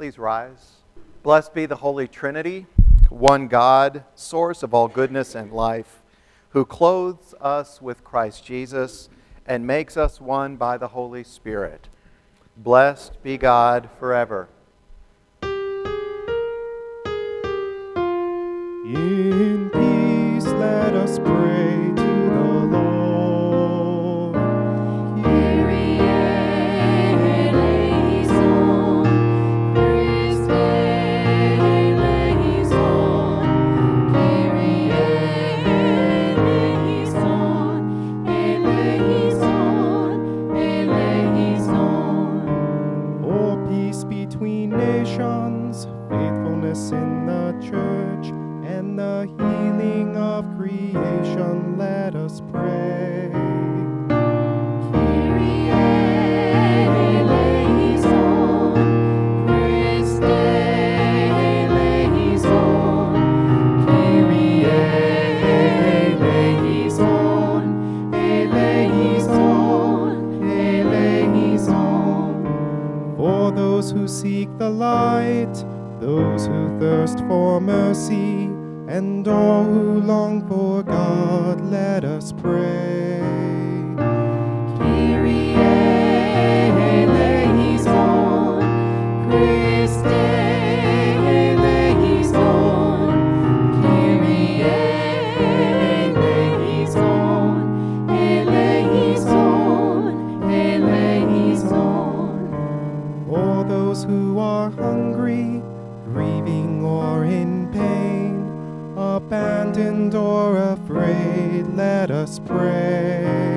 please rise? Blessed be the Holy Trinity, one God, source of all goodness and life, who clothes us with Christ Jesus and makes us one by the Holy Spirit. Blessed be God forever. In abandoned or afraid, let us pray.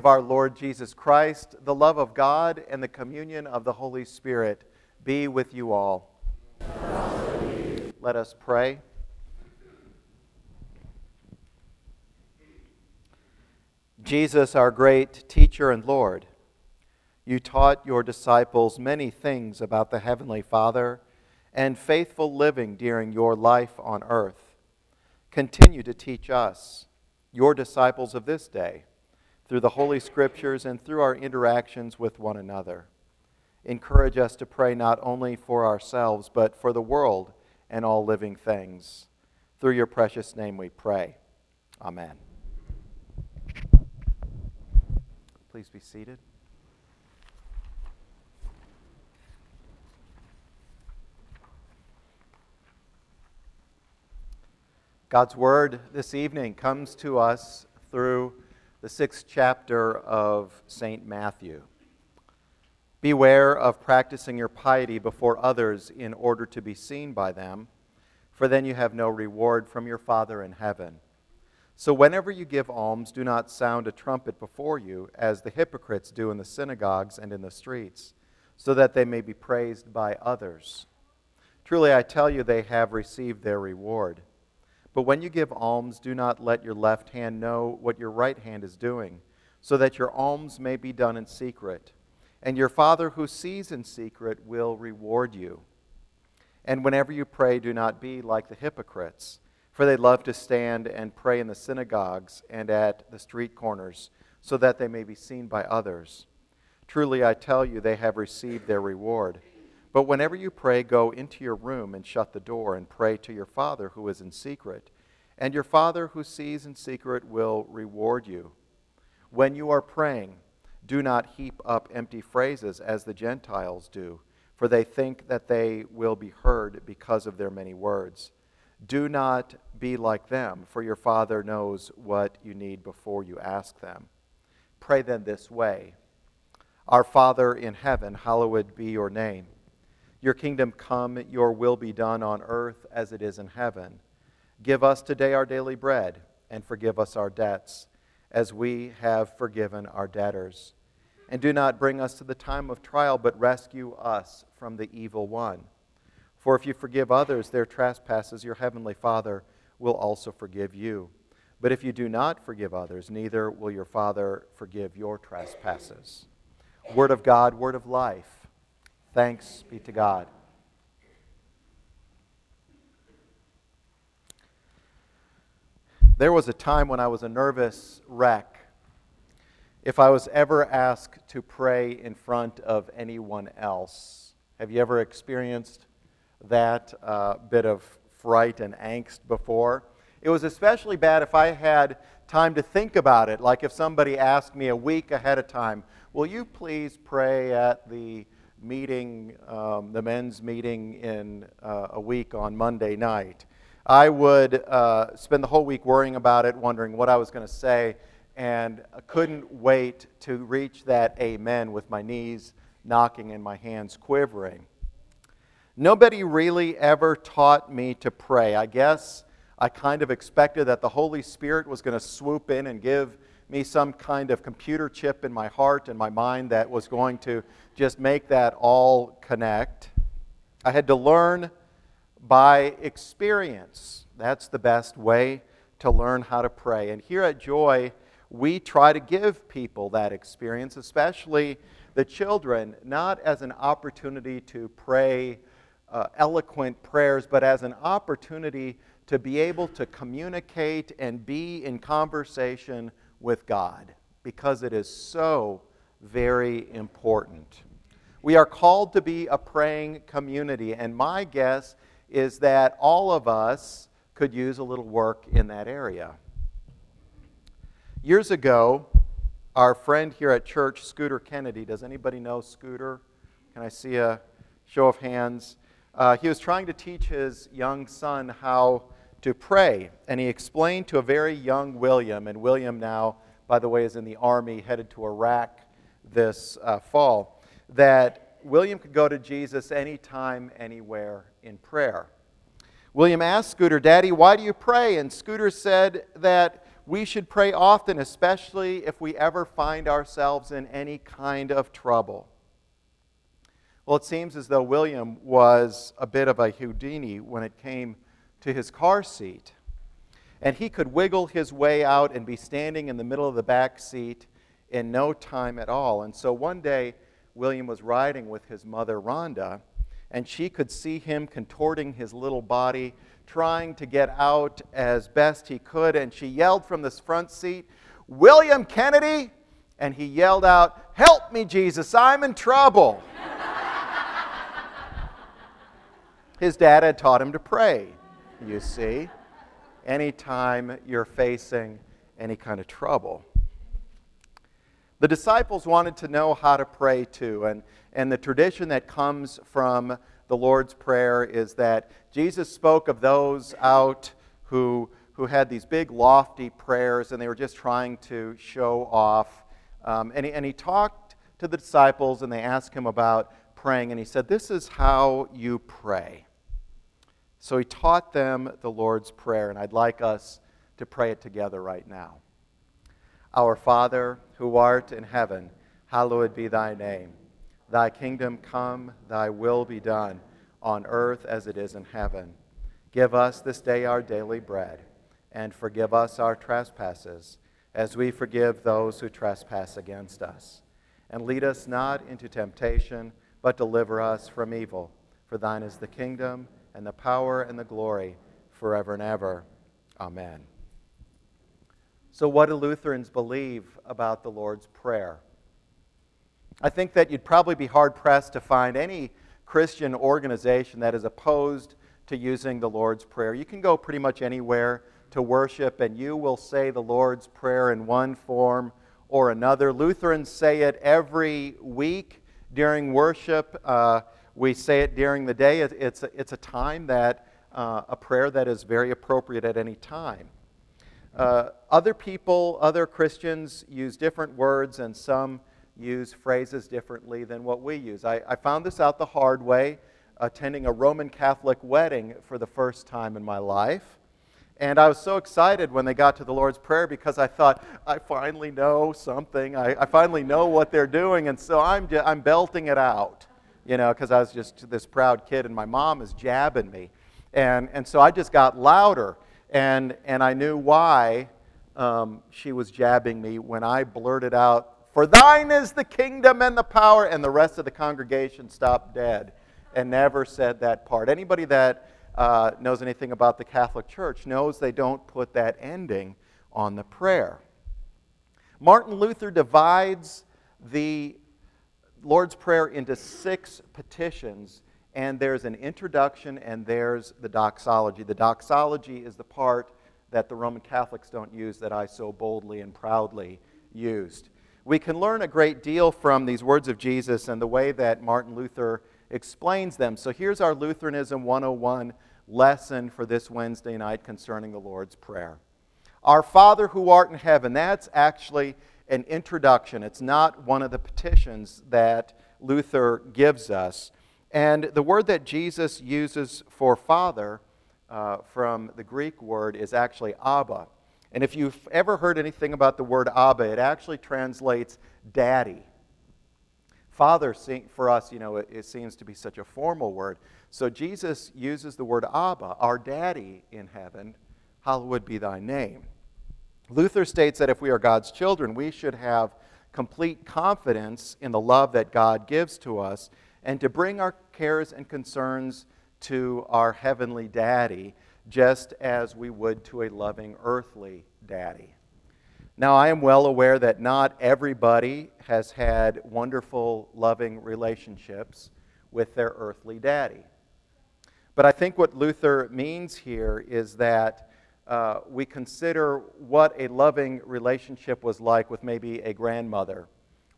Of our Lord Jesus Christ, the love of God, and the communion of the Holy Spirit be with you all. Let us pray. Jesus, our great teacher and Lord, you taught your disciples many things about the Heavenly Father and faithful living during your life on earth. Continue to teach us, your disciples of this day, through the Holy Scriptures and through our interactions with one another. Encourage us to pray not only for ourselves, but for the world and all living things. Through your precious name we pray. Amen. Please be seated. God's Word this evening comes to us through the sixth chapter of St. Matthew. Beware of practicing your piety before others in order to be seen by them, for then you have no reward from your Father in heaven. So whenever you give alms, do not sound a trumpet before you, as the hypocrites do in the synagogues and in the streets, so that they may be praised by others. Truly, I tell you, they have received their reward. But when you give alms, do not let your left hand know what your right hand is doing, so that your alms may be done in secret. And your Father who sees in secret will reward you. And whenever you pray, do not be like the hypocrites, for they love to stand and pray in the synagogues and at the street corners, so that they may be seen by others. Truly, I tell you, they have received their reward. But whenever you pray, go into your room and shut the door and pray to your Father who is in secret. And your Father who sees in secret will reward you. When you are praying, do not heap up empty phrases as the Gentiles do for they think that they will be heard because of their many words. Do not be like them, for your Father knows what you need before you ask them. Pray then this way Our Father in heaven, hallowed be your name. Your kingdom come, your will be done on earth as it is in heaven. Give us today our daily bread, and forgive us our debts, as we have forgiven our debtors and do not bring us to the time of trial, but rescue us from the evil one. For if you forgive others their trespasses, your heavenly Father will also forgive you. But if you do not forgive others, neither will your Father forgive your trespasses. Word of God, word of life. Thanks be to God. There was a time when I was a nervous wreck if I was ever asked to pray in front of anyone else. Have you ever experienced that uh, bit of fright and angst before? It was especially bad if I had time to think about it, like if somebody asked me a week ahead of time, Will you please pray at the meeting, um, the men's meeting in uh, a week on Monday night? I would uh, spend the whole week worrying about it, wondering what I was going to say and couldn't wait to reach that amen with my knees knocking and my hands quivering. Nobody really ever taught me to pray. I guess I kind of expected that the Holy Spirit was going to swoop in and give me some kind of computer chip in my heart and my mind that was going to just make that all connect. I had to learn by experience. That's the best way to learn how to pray. And here at Joy, we try to give people that experience, especially the children, not as an opportunity to pray uh, eloquent prayers, but as an opportunity to be able to communicate and be in conversation with God, because it is so very important. We are called to be a praying community, and my guess is that all of us could use a little work in that area. Years ago, our friend here at church, Scooter Kennedy, does anybody know Scooter? Can I see a show of hands? Uh, he was trying to teach his young son how to pray, and he explained to a very young William, and William now, by the way, is in the army headed to Iraq this uh, fall, that William could go to Jesus anytime, anywhere in prayer. William asked Scooter, Daddy, why do you pray? And Scooter said that we should pray often, especially if we ever find ourselves in any kind of trouble. Well, it seems as though William was a bit of a Houdini when it came to his car seat. And he could wiggle his way out and be standing in the middle of the back seat in no time at all. And so one day, William was riding with his mother, Rhonda, and she could see him contorting his little body trying to get out as best he could, and she yelled from this front seat, William Kennedy! And he yelled out, Help me, Jesus, I'm in trouble. His dad had taught him to pray, you see, anytime you're facing any kind of trouble. The disciples wanted to know how to pray too, and, and the tradition that comes from the Lord's Prayer is that Jesus spoke of those out who, who had these big, lofty prayers and they were just trying to show off. Um, and, he, and he talked to the disciples and they asked him about praying, and he said, This is how you pray So he taught them the Lord's Prayer, and I'd like us to pray it together right now. Our Father, who art in heaven, hallowed be thy name. Thy kingdom come, thy will be done, on earth as it is in heaven. Give us this day our daily bread, and forgive us our trespasses, as we forgive those who trespass against us. And lead us not into temptation, but deliver us from evil. For thine is the kingdom and the power and the glory forever and ever. Amen. So, what do Lutherans believe about the Lord's Prayer? I think that you'd probably be hard pressed to find any Christian organization that is opposed to using the Lord's Prayer. You can go pretty much anywhere to worship, and you will say the Lord's Prayer in one form or another. Lutherans say it every week during worship. Uh, we say it during the day. It's a, it's a time that, uh, a prayer that is very appropriate at any time. Uh, other people, other Christians use different words, and some use phrases differently than what we use. I, I found this out the hard way attending a Roman Catholic wedding for the first time in my life. And I was so excited when they got to the Lord's Prayer because I thought, I finally know something. I, I finally know what they're doing. And so I'm, I'm belting it out you know, because I was just this proud kid and my mom is jabbing me. And, and so I just got louder. And, and I knew why um, she was jabbing me when I blurted out, For thine is the kingdom and the power. And the rest of the congregation stopped dead and never said that part. Anybody that uh, knows anything about the Catholic Church knows they don't put that ending on the prayer. Martin Luther divides the Lord's Prayer into six petitions, and there's an introduction and there's the doxology. The doxology is the part that the Roman Catholics don't use that I so boldly and proudly used. We can learn a great deal from these words of Jesus and the way that Martin Luther explains them. So here's our Lutheranism 101 lesson for this Wednesday night concerning the Lord's Prayer. Our Father who art in heaven, that's actually an introduction. It's not one of the petitions that Luther gives us. And the word that Jesus uses for father uh, from the Greek word is actually Abba. And if you've ever heard anything about the word Abba, it actually translates daddy. Father, for us, you know, it, it seems to be such a formal word. So Jesus uses the word Abba, our daddy in heaven. Hallowed be thy name. Luther states that if we are God's children, we should have complete confidence in the love that God gives to us and to bring our cares and concerns to our heavenly daddy just as we would to a loving earthly daddy. Now, I am well aware that not everybody has had wonderful, loving relationships with their earthly daddy. But I think what Luther means here is that uh, we consider what a loving relationship was like with maybe a grandmother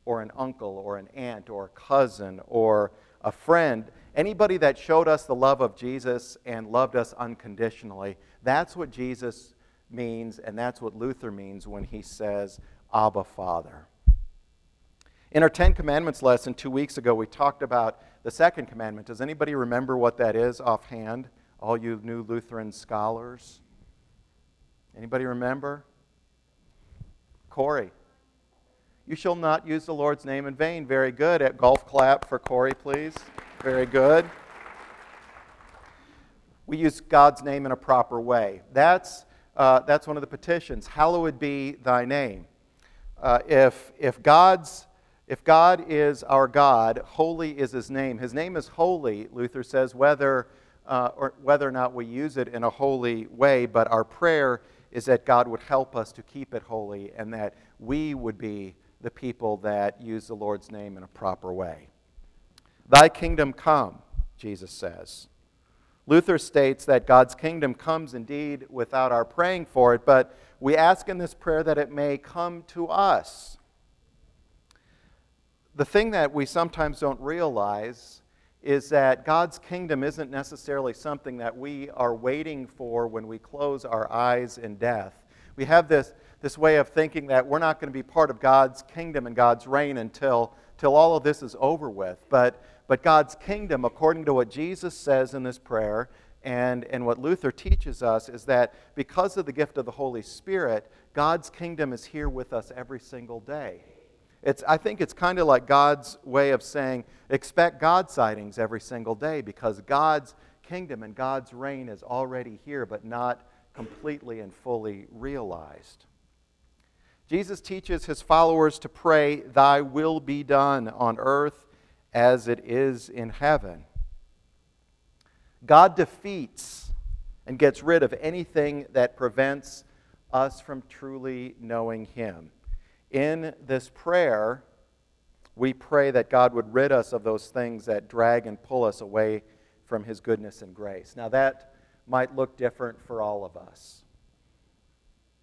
or an uncle or an aunt or a cousin or a friend, anybody that showed us the love of Jesus and loved us unconditionally, that's what Jesus means, and that's what Luther means when he says, Abba, Father. In our Ten Commandments lesson two weeks ago, we talked about the second commandment. Does anybody remember what that is offhand? All you new Lutheran scholars? Anybody remember? Corey. You shall not use the Lord's name in vain. Very good. At golf clap for Corey, please. Very good. We use God's name in a proper way. That's, uh, that's one of the petitions. Hallowed be thy name. Uh, if, if, God's, if God is our God, holy is his name. His name is holy, Luther says, whether, uh, or whether or not we use it in a holy way, but our prayer is that God would help us to keep it holy and that we would be the people that use the Lord's name in a proper way. Thy kingdom come, Jesus says. Luther states that God's kingdom comes indeed without our praying for it, but we ask in this prayer that it may come to us. The thing that we sometimes don't realize is that God's kingdom isn't necessarily something that we are waiting for when we close our eyes in death. We have this, this way of thinking that we're not going to be part of God's kingdom and God's reign until, until all of this is over with. But, but God's kingdom, according to what Jesus says in this prayer, And, and what Luther teaches us is that because of the gift of the Holy Spirit, God's kingdom is here with us every single day. It's, I think it's kind of like God's way of saying, expect God sightings every single day because God's kingdom and God's reign is already here, but not completely and fully realized. Jesus teaches his followers to pray, Thy will be done on earth as it is in heaven. God defeats and gets rid of anything that prevents us from truly knowing Him. In this prayer, we pray that God would rid us of those things that drag and pull us away from His goodness and grace. Now, that might look different for all of us.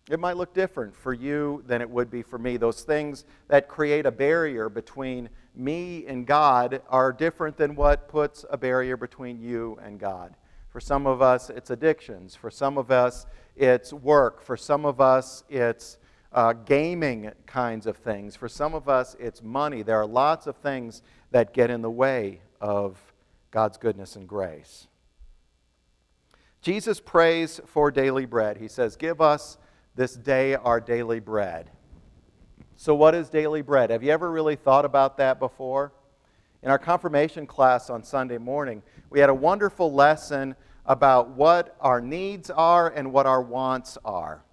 It might look different for you than it would be for me. Those things that create a barrier between me and God are different than what puts a barrier between you and God. For some of us, it's addictions. For some of us, it's work. For some of us, it's uh, gaming kinds of things. For some of us, it's money. There are lots of things that get in the way of God's goodness and grace. Jesus prays for daily bread. He says, Give us this day our daily bread. So, what is daily bread? Have you ever really thought about that before? In our confirmation class on Sunday morning, we had a wonderful lesson about what our needs are and what our wants are.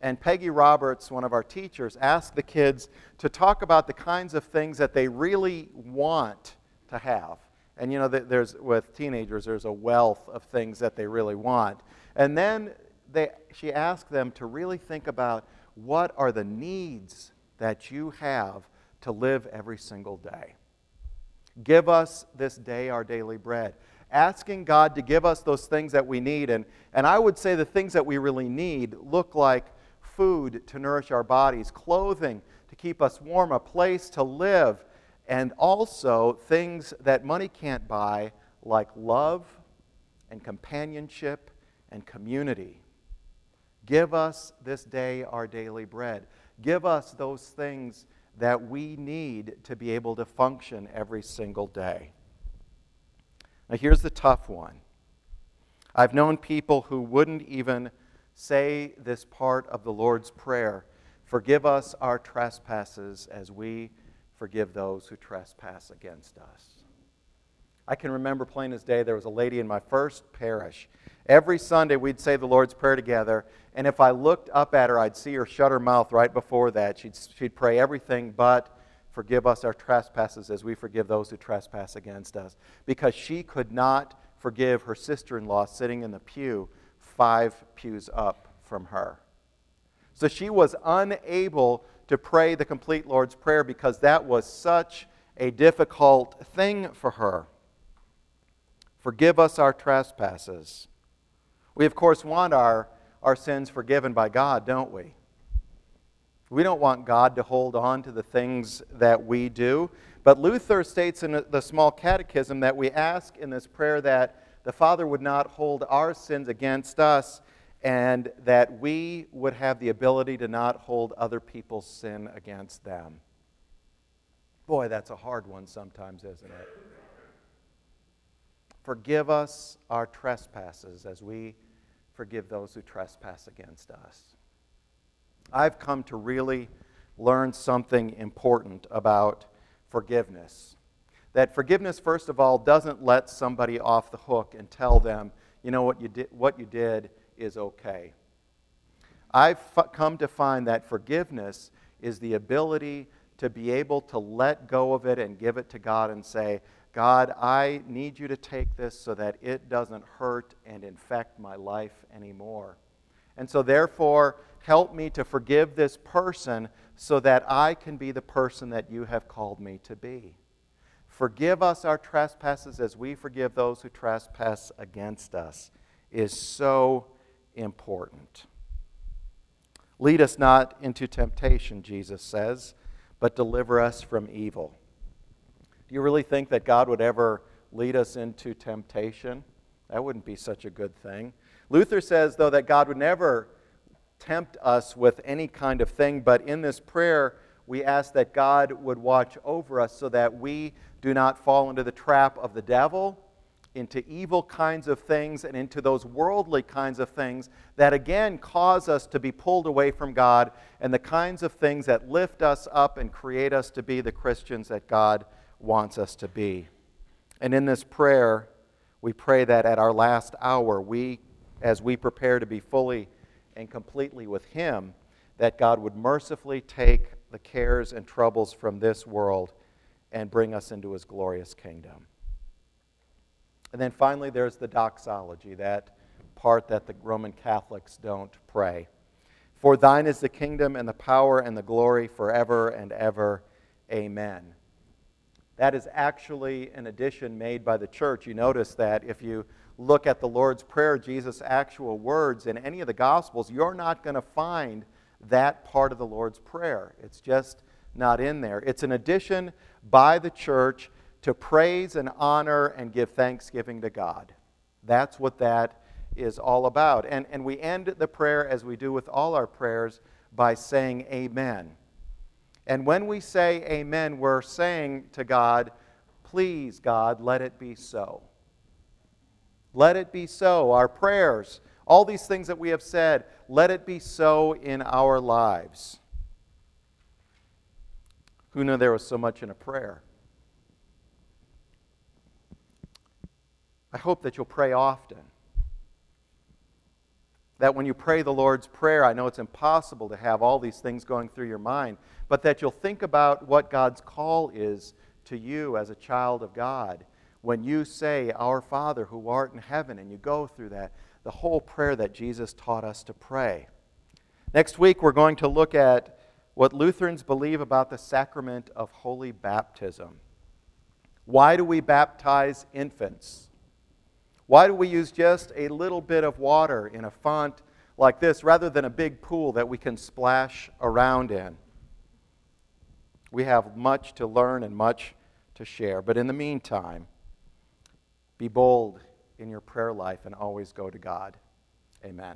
And Peggy Roberts, one of our teachers, asked the kids to talk about the kinds of things that they really want to have. And you know, there's with teenagers, there's a wealth of things that they really want. And then they, she asked them to really think about what are the needs that you have to live every single day. Give us this day our daily bread. Asking God to give us those things that we need. And, and I would say the things that we really need look like food to nourish our bodies, clothing to keep us warm, a place to live, and also things that money can't buy, like love and companionship and community. Give us this day our daily bread. Give us those things that we need to be able to function every single day. Now, here's the tough one. I've known people who wouldn't even say this part of the Lord's Prayer Forgive us our trespasses as we forgive those who trespass against us. I can remember plain as day, there was a lady in my first parish. Every Sunday, we'd say the Lord's Prayer together, and if I looked up at her, I'd see her shut her mouth right before that. She'd, she'd pray everything but forgive us our trespasses as we forgive those who trespass against us. Because she could not forgive her sister in law sitting in the pew five pews up from her. So she was unable to pray the complete Lord's Prayer because that was such a difficult thing for her. Forgive us our trespasses. We, of course, want our our sins forgiven by God, don't we? We don't want God to hold on to the things that we do. But Luther states in the small catechism that we ask in this prayer that the Father would not hold our sins against us and that we would have the ability to not hold other people's sin against them. Boy, that's a hard one sometimes, isn't it? Forgive us our trespasses as we forgive those who trespass against us. I've come to really learn something important about forgiveness. That forgiveness, first of all, doesn't let somebody off the hook and tell them, you know, what you did, what you did is okay. I've f- come to find that forgiveness is the ability to be able to let go of it and give it to God and say, God, I need you to take this so that it doesn't hurt and infect my life anymore. And so, therefore, help me to forgive this person so that I can be the person that you have called me to be. Forgive us our trespasses as we forgive those who trespass against us is so important. Lead us not into temptation, Jesus says, but deliver us from evil. Do you really think that God would ever lead us into temptation? That wouldn't be such a good thing. Luther says, though, that God would never tempt us with any kind of thing, but in this prayer, we ask that God would watch over us so that we do not fall into the trap of the devil, into evil kinds of things and into those worldly kinds of things that again cause us to be pulled away from God and the kinds of things that lift us up and create us to be the Christians that God wants us to be. And in this prayer, we pray that at our last hour, we, as we prepare to be fully and completely with Him, that God would mercifully take the cares and troubles from this world and bring us into His glorious kingdom. And then finally, there's the doxology, that part that the Roman Catholics don't pray. For thine is the kingdom and the power and the glory forever and ever. Amen. That is actually an addition made by the church. You notice that if you look at the Lord's Prayer, Jesus' actual words in any of the Gospels, you're not going to find that part of the Lord's Prayer. It's just not in there. It's an addition by the church to praise and honor and give thanksgiving to God. That's what that is all about. And, and we end the prayer, as we do with all our prayers, by saying Amen. And when we say Amen, we're saying to God, Please, God, let it be so. Let it be so. Our prayers, all these things that we have said, let it be so in our lives. Who knew there was so much in a prayer? I hope that you'll pray often. That when you pray the Lord's Prayer, I know it's impossible to have all these things going through your mind, but that you'll think about what God's call is to you as a child of God. When you say, Our Father who art in heaven, and you go through that, the whole prayer that Jesus taught us to pray. Next week, we're going to look at what Lutherans believe about the sacrament of holy baptism. Why do we baptize infants? Why do we use just a little bit of water in a font like this rather than a big pool that we can splash around in? We have much to learn and much to share. But in the meantime, be bold in your prayer life and always go to God. Amen.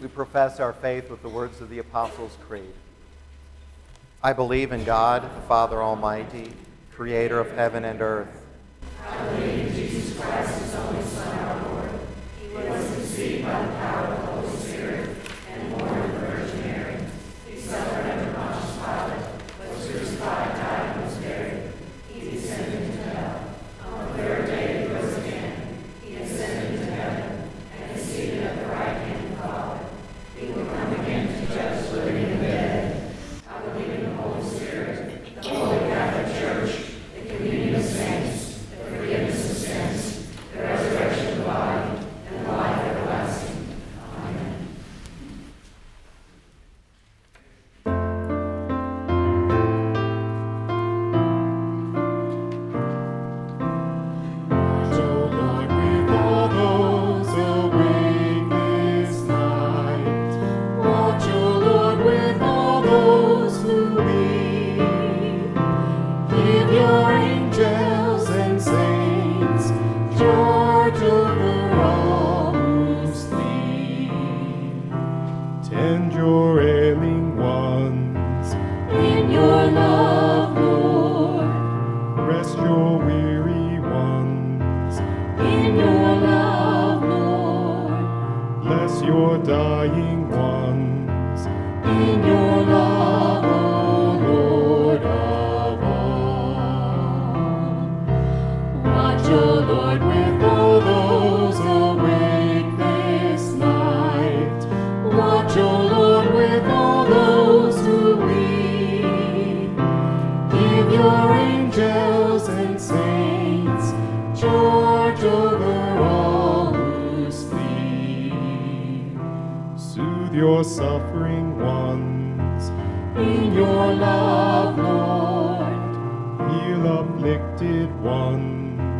we profess our faith with the words of the Apostles' Creed. I believe in God, the Father Almighty, creator of heaven and earth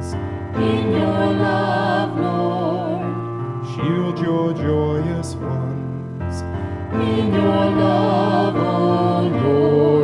blessed. In your love, Lord, shield your joyous ones. In your love, O Lord.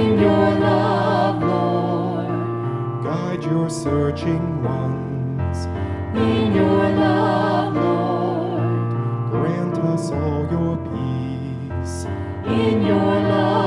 in your love, Lord. Guide your searching ones in your love, Lord. Grant us all your peace in your love.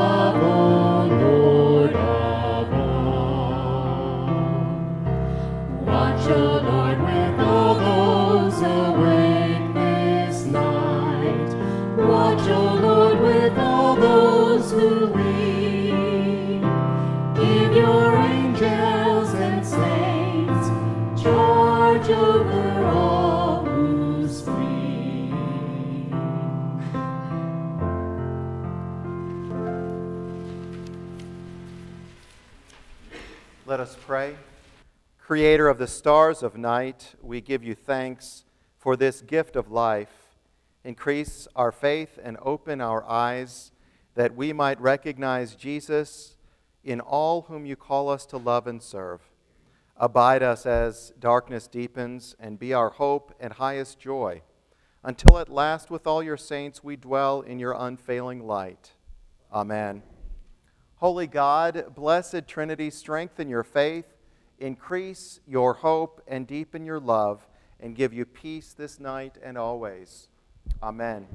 Let us pray. Creator of the stars of night, we give you thanks for this gift of life. Increase our faith and open our eyes that we might recognize Jesus in all whom you call us to love and serve. Abide us as darkness deepens and be our hope and highest joy, until at last with all your saints we dwell in your unfailing light. Amen. Holy God, blessed Trinity, strengthen your faith, increase your hope, and deepen your love, and give you peace this night and always. Amen.